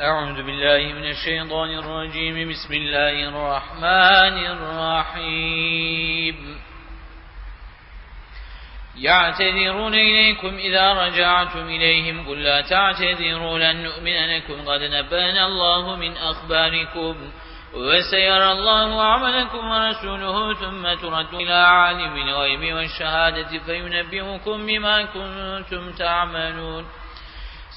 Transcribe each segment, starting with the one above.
أعوذ بالله من الشيطان الرجيم. بسم الله الرحمن الرحيم. يعتذرون إليكم إذا رجعتم إليهم. قل لا تعتذروا لن نؤمن لكم. قد نبأنا الله من أخباركم وسيرى الله عملكم ورسوله ثم ترد إلى عالم الغيب والشهادة فينبئكم بما كنتم تعملون.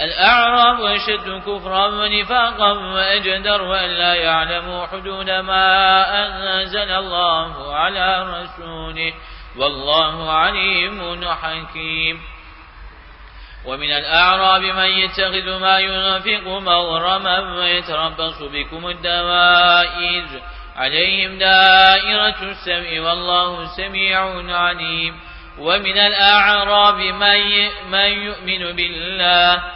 الأعراب أشد كفرا ونفاقا وأجدر وأن لا يعلموا حدود ما أنزل الله على رسوله. والله عليم حكيم. ومن الأعراب من يتخذ ما ينفق مغرما ويتربص بكم الدوائر. عليهم دائرة السمع والله سميع عليم. ومن الأعراب من يؤمن بالله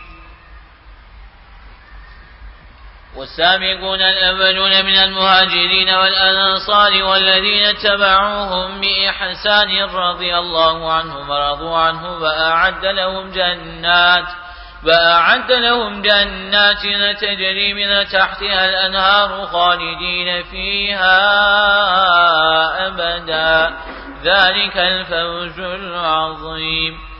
والسابقون الأولون من المهاجرين والأنصار والذين اتبعوهم بإحسان رضي الله عنهم ورضوا عنه وأعد لهم جنات وأعد لهم جنات تجري من تحتها الأنهار خالدين فيها أبدا. ذلك الفوز العظيم.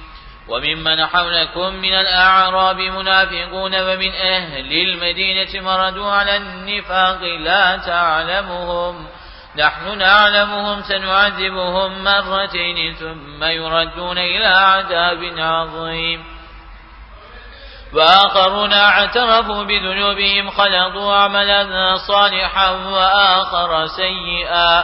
وممن حولكم من الأعراب منافقون ومن أهل المدينة مردوا على النفاق لا تعلمهم. نحن نعلمهم سنعذبهم مرتين ثم يردون إلى عذاب عظيم. وآخرون اعترفوا بذنوبهم خلطوا عملا صالحا وآخر سيئا.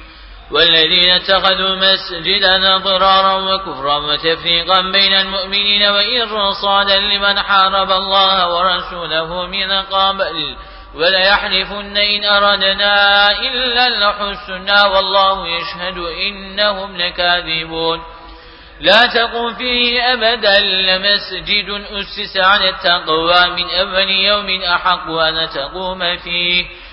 والذين اتخذوا مسجدا ضرارا وكفرا وتفريقا بين المؤمنين وإرصادا لمن حارب الله ورسوله من قبل وليحلفن إن أردنا إلا الحسنى والله يشهد إنهم لكاذبون. لا تقم فيه أبدا لمسجد أسس على التقوى من أول يوم أحق أن تقوم فيه.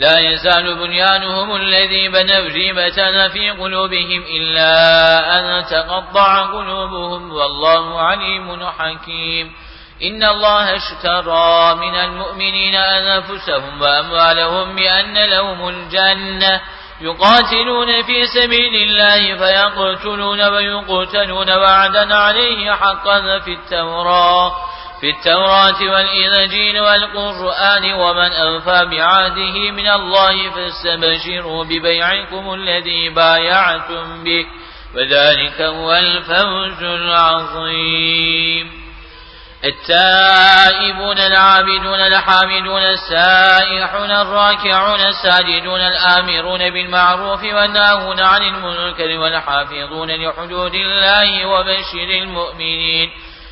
لا يزال بنيانهم الذي بنوا ريبة في قلوبهم إلا أن تقطع قلوبهم والله عليم حكيم. إن الله اشترى من المؤمنين أنفسهم وأموالهم بأن لهم الجنة. يقاتلون في سبيل الله فيقتلون ويقتلون وعدا عليه حقا في التوراة. في التوراة والإنجيل والقرآن ومن أنفى بعهده من الله فاستبشروا ببيعكم الذي بايعتم به وذلك هو الفوز العظيم. التائبون العابدون الحامدون السائحون الراكعون الساجدون الآمرون بالمعروف والناهون عن المنكر والحافظون لحدود الله وبشر المؤمنين.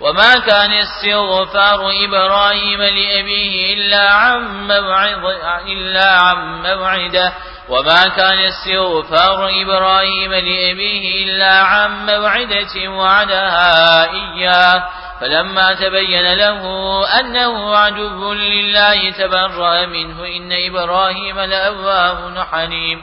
وما كان استغفار إبراهيم لأبيه إلا عن موعظة إلا عن موعده. وما كان استغفار إبراهيم لأبيه إلا عن موعدة وعدها إياه. فلما تبين له أنه عدو لله تبرأ منه إن إبراهيم لأواه حليم.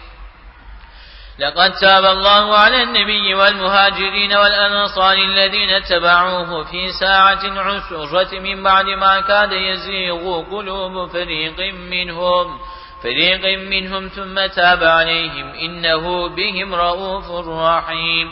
لقد تاب الله على النبي والمهاجرين والأنصار الذين اتبعوه في ساعة عسرة من بعد ما كاد يزيغ قلوب فريق منهم فريق منهم ثم تاب عليهم إنه بهم رؤوف رحيم.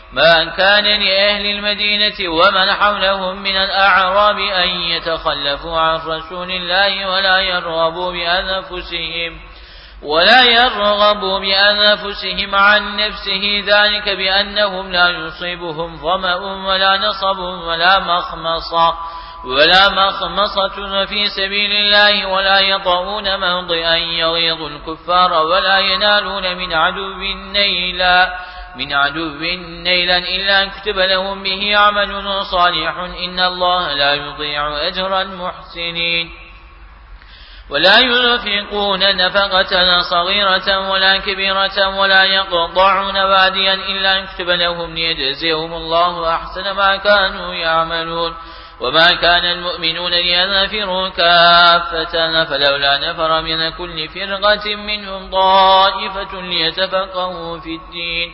ما كان لأهل المدينة ومن حولهم من الأعراب أن يتخلفوا عن رسول الله ولا يرغبوا بأنفسهم ولا يرغبوا بأنفسهم عن نفسه ذلك بأنهم لا يصيبهم ظمأ ولا نصب ولا مخمصة ولا مخمصة في سبيل الله ولا يطعون موضئا يغيظ الكفار ولا ينالون من عدو نيلا. من عدو نيلا إلا كتب لهم به عمل صالح إن الله لا يضيع أجر المحسنين. ولا ينفقون نفقة صغيرة ولا كبيرة ولا يقطعون واديا إلا كتب لهم ليجزيهم الله أحسن ما كانوا يعملون. وما كان المؤمنون لينفروا كافة فلولا نفر من كل فرقة منهم طائفة ليتفقهوا في الدين.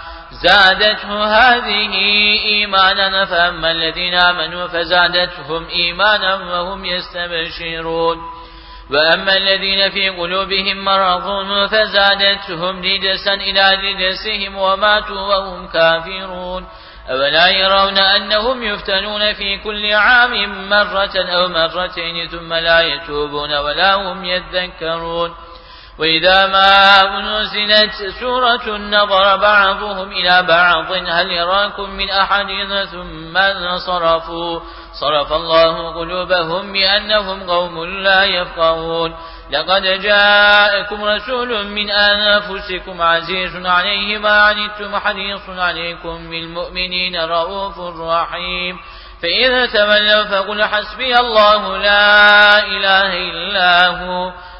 زادته هذه إيمانا فأما الذين آمنوا فزادتهم إيمانا وهم يستبشرون. وأما الذين في قلوبهم مرض فزادتهم رجسا إلى رجسهم وماتوا وهم كافرون. أولا يرون أنهم يفتنون في كل عام مرة أو مرتين ثم لا يتوبون ولا هم يذكرون. وإذا ما أنزلت سورة نظر بعضهم إلى بعض هل يراكم من أحد ثم صرفوا صرف الله قلوبهم بأنهم قوم لا يفقهون. لقد جاءكم رسول من أنفسكم عزيز عليه ما عنتم حديث عليكم بالمؤمنين رؤوف رحيم. فإذا تولوا فقل حسبي الله لا إله إلا هو.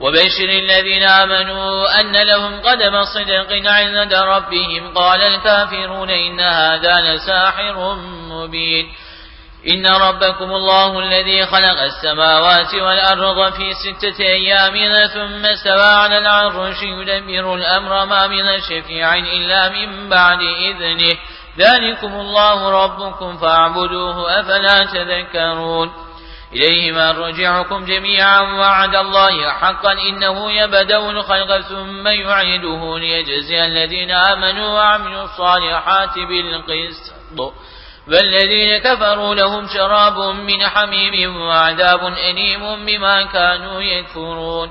وبشر الذين آمنوا أن لهم قدم صدق عند ربهم. قال الكافرون إن هذا لساحر مبين. إن ربكم الله الذي خلق السماوات والأرض في ستة أيام ثم استوى على العرش يدبر الأمر. ما من شفيع إلا من بعد إذنه. ذلكم الله ربكم فاعبدوه أفلا تذكرون. إليه مرجعكم جميعا وعد الله حقا إنه يبدأ الخلق ثم يعيده ليجزي الذين آمنوا وعملوا الصالحات بالقسط. والذين كفروا لهم شراب من حميم وعذاب أليم بما كانوا يكفرون.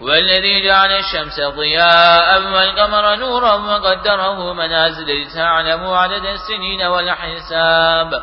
والذي جعل الشمس ضياء والقمر نورا وقدره منازل لتعلموا عدد السنين والحساب.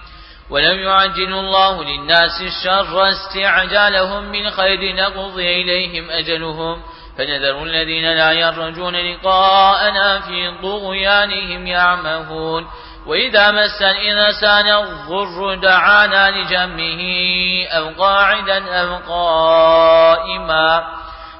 ولم يعجل الله للناس الشر استعجالهم بالخير نقضي إليهم أجلهم. فنذر الذين لا يرجون لقاءنا في طغيانهم يعمهون. وإذا مس الإنسان الضر دعانا لجنبه أو قاعدا أو قائما.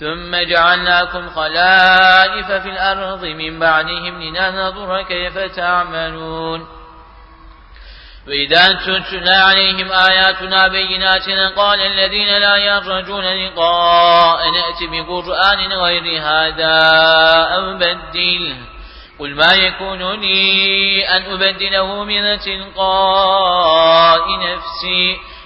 ثم جعلناكم خلائف في الأرض من بعدهم لننظر كيف تعملون. وإذا تتلى عليهم آياتنا بينات قال الذين لا يرجون لقاء نأتي بقرآن غير هذا أو بدل. قل ما يكون لي أن أبدله من تلقاء نفسي.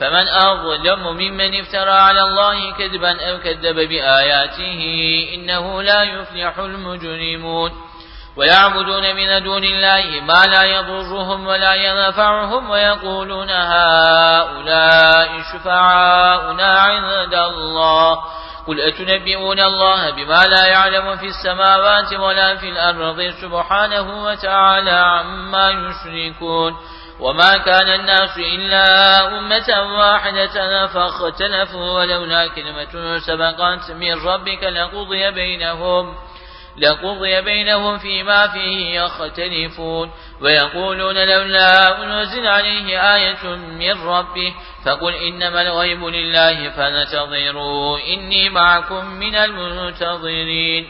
فمن أظلم ممن افترى على الله كذبا أو كذب بآياته إنه لا يفلح المجرمون. ويعبدون من دون الله ما لا يضرهم ولا ينفعهم ويقولون هؤلاء شفعاؤنا عند الله. قل أتنبئون الله بما لا يعلم في السماوات ولا في الأرض سبحانه وتعالى عما يشركون. وما كان الناس إلا أمة واحدة فاختلفوا ولولا كلمة سبقت من ربك لقضي بينهم لقضي بينهم فيما فيه يختلفون. ويقولون لولا أنزل عليه آية من ربه فقل إنما الغيب لله فنتظروا إني معكم من المنتظرين.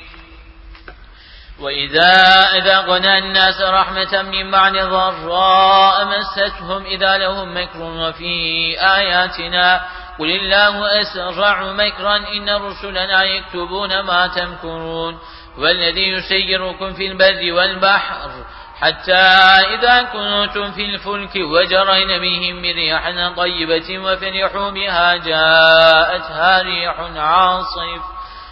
وإذا أذقنا الناس رحمة من بعد ضراء مستهم إذا لهم مكر في آياتنا قل الله أسرع مكرا إن رسلنا يكتبون ما تمكرون والذي يسيركم في البر والبحر حتى إذا كنتم في الفلك وجرين بهم بريح طيبة وفرحوا بها جاءتها ريح عاصف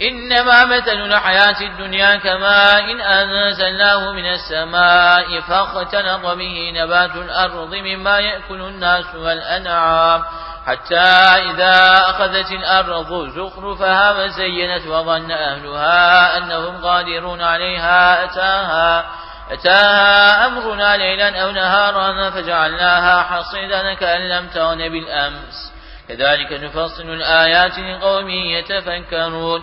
إنما مثل الحياة الدنيا كما إن أنزلناه من السماء فاختلط به نبات الأرض مما يأكل الناس والأنعام. حتى إذا أخذت الأرض زخرفها وزينت وظن أهلها أنهم قادرون عليها. أتاها أتاها أمرنا ليلا أو نهارا فجعلناها حصيدا كأن لم تغن بالأمس. كذلك نفصل الآيات لقوم يتفكرون.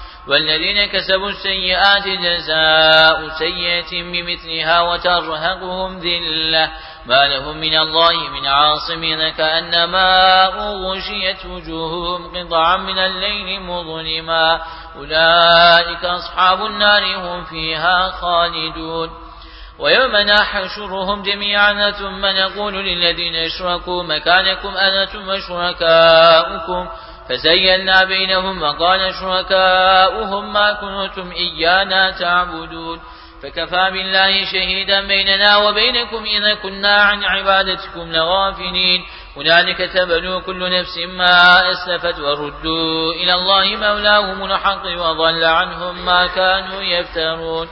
والذين كسبوا السيئات جزاء سيئة بمثلها وترهقهم ذلة ما لهم من الله من عاصم كأنما أغشيت وجوههم قطعا من الليل مظلما أولئك أصحاب النار هم فيها خالدون ويوم نحشرهم جميعا ثم نقول للذين أشركوا مكانكم أنتم وشركاؤكم؟ فزينا بينهم وقال شركاؤهم ما كنتم إيانا تعبدون. فكفى بالله شهيدا بيننا وبينكم إذا كنا عن عبادتكم لغافلين. هنالك تبلو كل نفس ما أسلفت وردوا إلى الله مولاهم الحق وضل عنهم ما كانوا يفترون.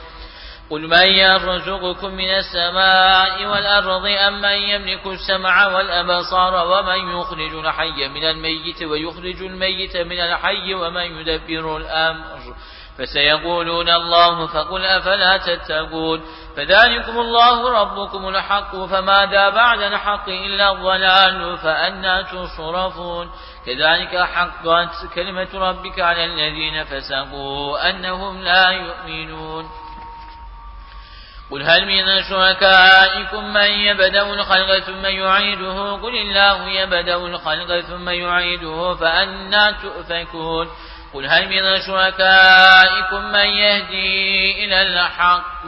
قل من يرزقكم من السماء والأرض أم من يملك السمع والأبصار ومن يخرج الحي من الميت ويخرج الميت من الحي ومن يدبر الأمر فسيقولون الله فقل أفلا تتقون فذلكم الله ربكم الحق فماذا بعد الحق إلا الضلال فأنا تصرفون كذلك حقت كلمة ربك على الذين فسقوا أنهم لا يؤمنون قل هل من شركائكم من يبدأ الخلق ثم يعيده قل الله يبدأ الخلق ثم يعيده فأنا تؤفكون قل هل من شركائكم من يهدي إلى الحق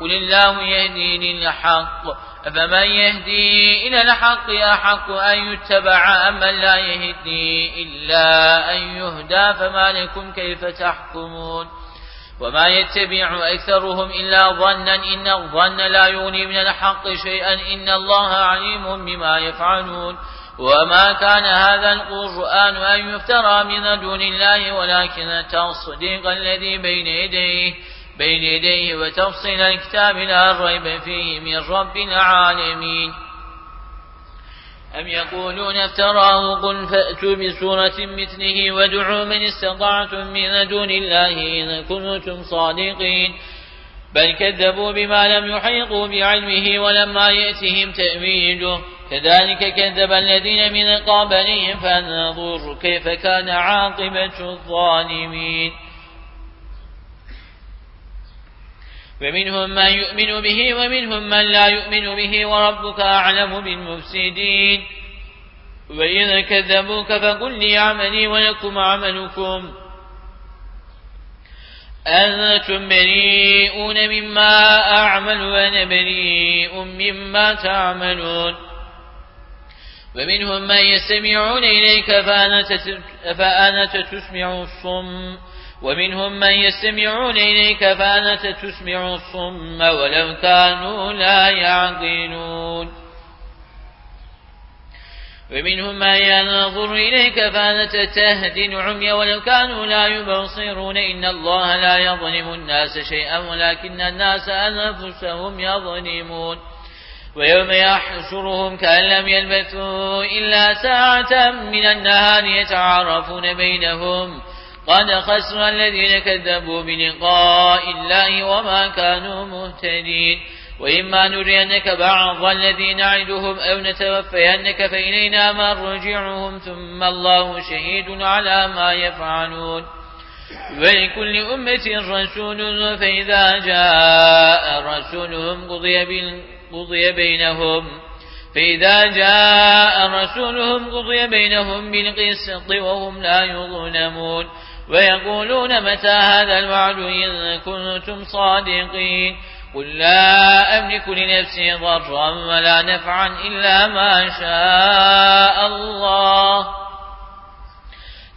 قل الله يهدي للحق أفمن يهدي إلى الحق أحق أن يتبع أم من لا يهدي إلا أن يهدى فما لكم كيف تحكمون وما يتبع أكثرهم إلا ظنا إن الظن لا يغني من الحق شيئا إن الله عليم بما يفعلون وما كان هذا القرآن أن يفترى من دون الله ولكن تصديق الذي بين يديه بين يديه وتفصيل الكتاب لا ريب فيه من رب العالمين أم يقولون افتراه قل فأتوا بسورة مثله وادعوا من استطعتم من دون الله إن كنتم صادقين. بل كذبوا بما لم يحيطوا بعلمه ولما يأتهم تأويله. كذلك كذب الذين من قبلهم فانظر كيف كان عاقبة الظالمين. ومنهم من يؤمن به ومنهم من لا يؤمن به وربك أعلم بالمفسدين وإذا كذبوك فقل لي عملي ولكم عملكم أنتم بريئون مما أعمل وأنا بريء مما تعملون ومنهم من يستمعون إليك فأنت تسمع الصم ومنهم من يستمعون إليك فأنت تسمع الصم ولو كانوا لا يعقلون. ومنهم من ينظر إليك فأنت تهدي العمي ولو كانوا لا يبصرون. إن الله لا يظلم الناس شيئا ولكن الناس أنفسهم يظلمون. ويوم يحشرهم كأن لم يلبثوا إلا ساعة من النهار يتعارفون بينهم. قد خسر الذين كذبوا بلقاء الله وما كانوا مهتدين وإما نرينك بعض الذي نعدهم أو نتوفينك فإلينا مرجعهم ثم الله شهيد على ما يفعلون ولكل أمة رسول فإذا جاء رسولهم قضي, قضي بينهم فإذا جاء رسولهم قضي بينهم بالقسط وهم لا يظلمون ويقولون متى هذا الوعد إن كنتم صادقين قل لا أملك لنفسي ضرا ولا نفعا إلا ما شاء الله.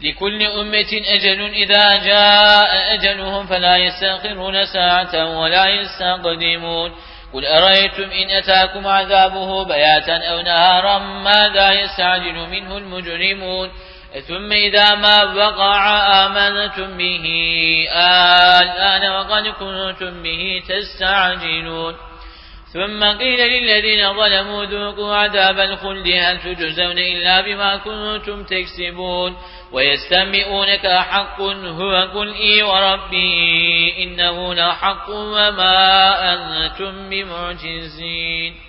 لكل أمة أجل إذا جاء أجلهم فلا يستأخرون ساعة ولا يستقدمون. قل أرأيتم إن أتاكم عذابه بياتا أو نهارا ماذا يستعجل منه المجرمون؟ ثم إذا ما وقع آمنتم به. الآن وقد كنتم به تستعجلون. ثم قيل للذين ظلموا ذوقوا عذاب الخلد. هل تجزون إلا بما كنتم تكسبون؟ ويستمئونك حق هو قل إي وربي. إنه لحق وما أنتم بمعجزين.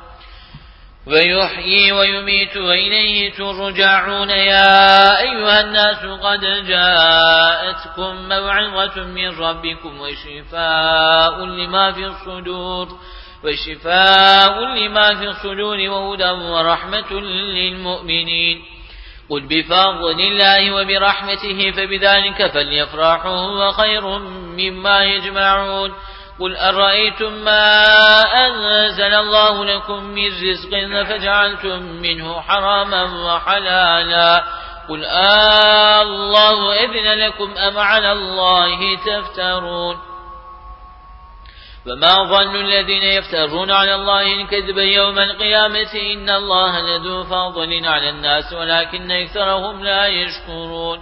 ويحيي ويميت وإليه ترجعون. يا أيها الناس قد جاءتكم موعظة من ربكم وشفاء لما في الصدور وشفاء لما في الصدور وهدى ورحمة للمؤمنين. قل بفضل الله وبرحمته فبذلك فليفرحوا هو خير مما يجمعون. قل أرأيتم ما أنزل الله لكم من رزق فجعلتم منه حراما وحلالا قل الله إذن لكم أم على الله تفترون فما ظن الذين يفترون على الله الكذب يوم القيامة إن الله لذو فضل على الناس ولكن أكثرهم لا يشكرون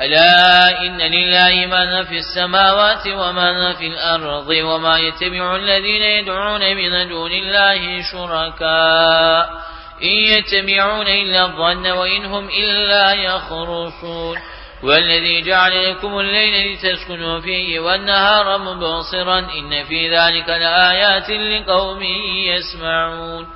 ألا إن لله من في السماوات ومن في الأرض وما يتبع الذين يدعون من دون الله شركاء. إن يتبعون إلا الظن وإن هم إلا يخرصون. والذي جعل لكم الليل لتسكنوا فيه والنهار مبصرا إن في ذلك لآيات لقوم يسمعون.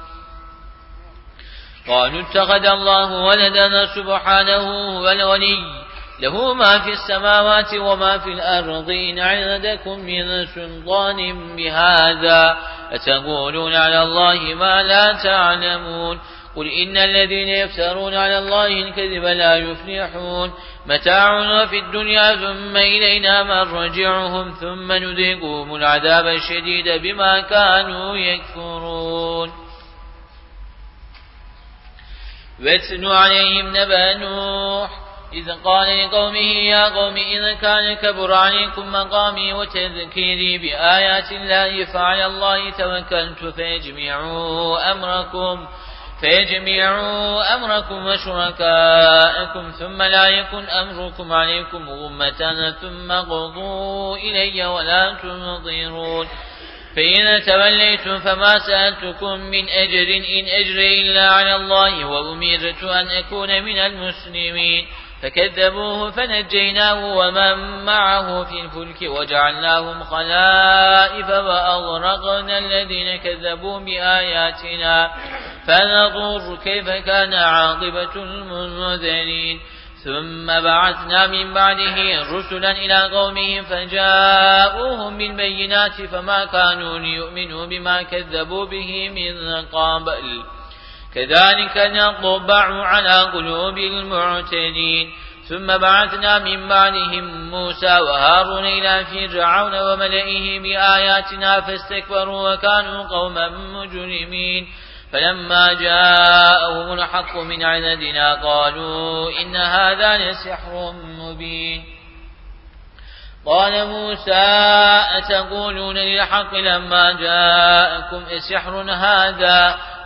قالوا اتخذ الله ولدنا سبحانه والولي له ما في السماوات وما في الأرض إن عندكم من سلطان بهذا أتقولون على الله ما لا تعلمون. قل إن الذين يفترون على الله الكذب لا يفلحون. متاع في الدنيا ثم إلينا مرجعهم ثم نذيقهم العذاب الشديد بما كانوا يكفرون. واتل عليهم نبأ نوح إذ قال لقومه يا قوم إذا كان كبر عليكم مقامي وتذكيري بآيات الله فعلى الله توكلت فيجمعوا أمركم فيجمعوا أمركم وشركاءكم ثم لا يكن أمركم عليكم غمة ثم قضوا إلي ولا تنظرون. فإن توليتم فما سألتكم من أجر إن أجري إلا على الله وأمرت أن أكون من المسلمين. فكذبوه فنجيناه ومن معه في الفلك وجعلناهم خلائف وأغرقنا الذين كذبوا بآياتنا. فنظر كيف كان عاقبة المنذرين. ثم بعثنا من بعده رسلا إلى قومهم فجاءوهم بالبينات فما كانوا ليؤمنوا بما كذبوا به من قبل. كذلك نطبع على قلوب المعتدين. ثم بعثنا من بعدهم موسى وهارون إلى فرعون وملئه بآياتنا فاستكبروا وكانوا قوما مجرمين. فلما جاءهم الحق من عندنا قالوا إن هذا لسحر مبين. قال موسى أتقولون للحق لما جاءكم سحر هذا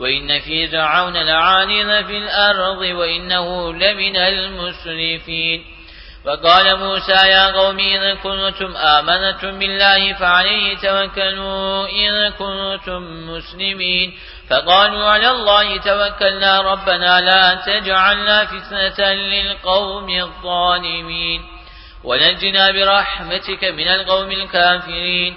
وإن في فرعون لعالين في الأرض وإنه لمن المسرفين. وقال موسى يا قوم إن كنتم آمنتم بالله فعليه توكلوا إن كنتم مسلمين. فقالوا على الله توكلنا ربنا لا تجعلنا فتنة للقوم الظالمين. ونجنا برحمتك من القوم الكافرين.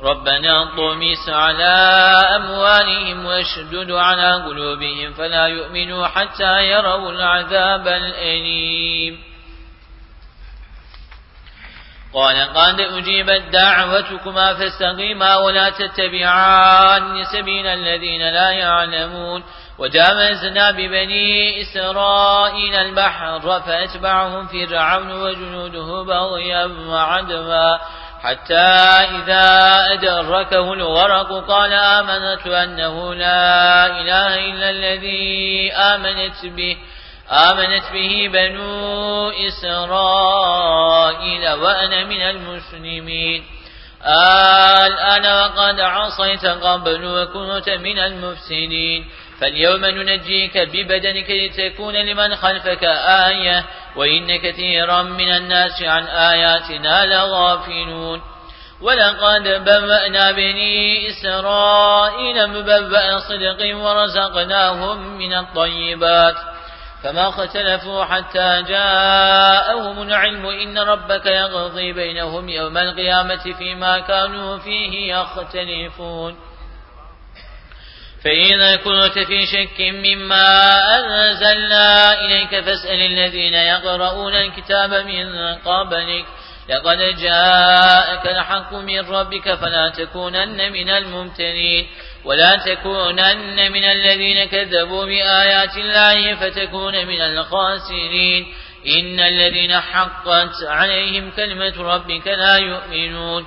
ربنا طمس على أموالهم واشدد على قلوبهم فلا يؤمنوا حتى يروا العذاب الأليم. قال قد أجيبت دعوتكما فاستقيما ولا تتبعان سبيل الذين لا يعلمون. وجاوزنا ببني إسرائيل البحر فأتبعهم فرعون وجنوده بغيا وعدوا. حتى إذا أدركه الغرق قال آمنت أنه لا إله إلا الذي آمنت به آمنت به بنو إسرائيل وأنا من المسلمين. الآن وقد عصيت قبل وكنت من المفسدين. فاليوم ننجيك ببدنك لتكون لمن خلفك آية وإن كثيرا من الناس عن آياتنا لغافلون. ولقد بوأنا بني إسرائيل مبوأ صدق ورزقناهم من الطيبات. فما اختلفوا حتى جاءهم العلم إن ربك يغضي بينهم يوم القيامة فيما كانوا فيه يختلفون. فإذا كنت في شك مما أنزلنا إليك فاسأل الذين يقرؤون الكتاب من قبلك. لقد جاءك الحق من ربك فلا تكونن من الممتنين ولا تكونن من الذين كذبوا بآيات الله فتكون من الخاسرين. إن الذين حقت عليهم كلمة ربك لا يؤمنون.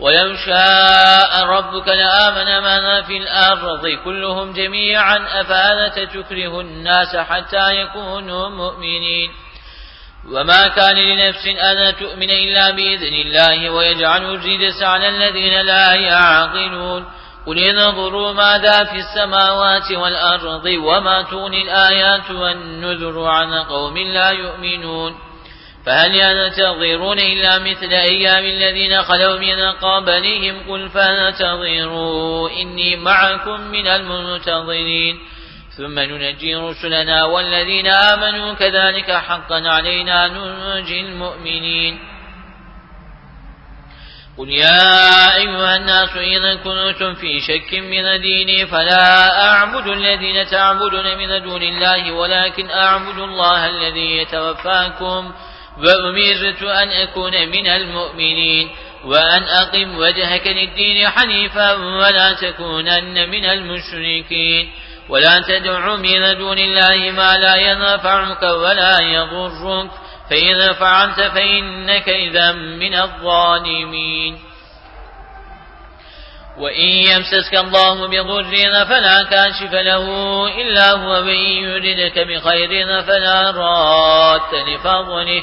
ولو شاء ربك لآمن من في الأرض كلهم جميعا أفانة تكره الناس حتى يكونوا مؤمنين وما كان لنفس أن تؤمن إلا بإذن الله ويجعل الرجس على الذين لا يعقلون قل انظروا ماذا في السماوات والأرض وما تغني الآيات والنذر عن قوم لا يؤمنون فهل ينتظرون إلا مثل أيام الذين خلوا من قبلهم قل فانتظروا إني معكم من المنتظرين. ثم ننجي رسلنا والذين آمنوا كذلك حقا علينا ننجي المؤمنين. قل يا أيها الناس إذا كنتم في شك من ديني فلا أعبد الذين تعبدون من دون الله ولكن أعبد الله الذي يتوفاكم وأمرت أن أكون من المؤمنين وأن أقم وجهك للدين حنيفا ولا تكونن من المشركين ولا تدع من دون الله ما لا ينفعك ولا يضرك فإذا فعلت فإنك إذا من الظالمين وإن يمسسك الله بضر فلا كاشف له إلا هو وإن يردك بخير فلا رات لفضله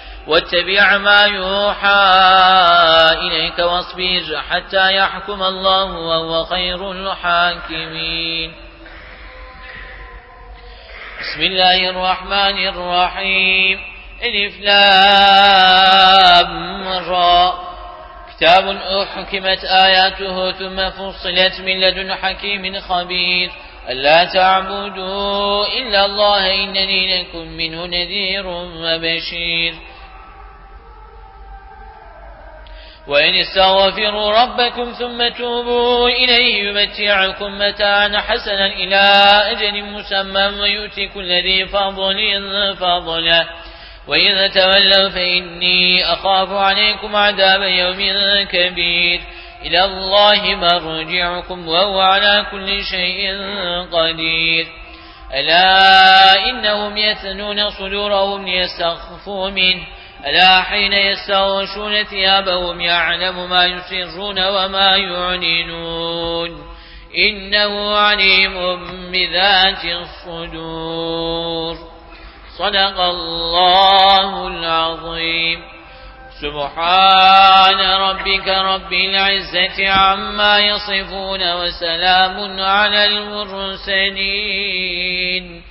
واتبع ما يوحى إليك واصبر حتى يحكم الله وهو خير الحاكمين. بسم الله الرحمن الرحيم. ألف لام را. كتاب أحكمت آياته ثم فصلت من لدن حكيم خبير. ألا تعبدوا إلا الله إنني لكم منه نذير وبشير. وإن استغفروا ربكم ثم توبوا إليه يمتعكم متاعا حسنا إلى أجل مسمى ويؤتي كل ذي فضل فضله. وإذا تولوا فإني أخاف عليكم عذاب يوم كبير. إلى الله مرجعكم وهو على كل شيء قدير. ألا إنهم يثنون صدورهم ليستخفوا منه. ألا حين يستغشون ثيابهم يعلم ما يسرون وما يعلنون. إنه عليم بذات الصدور. صدق الله العظيم. سبحان ربك رب العزة عما يصفون وسلام على المرسلين.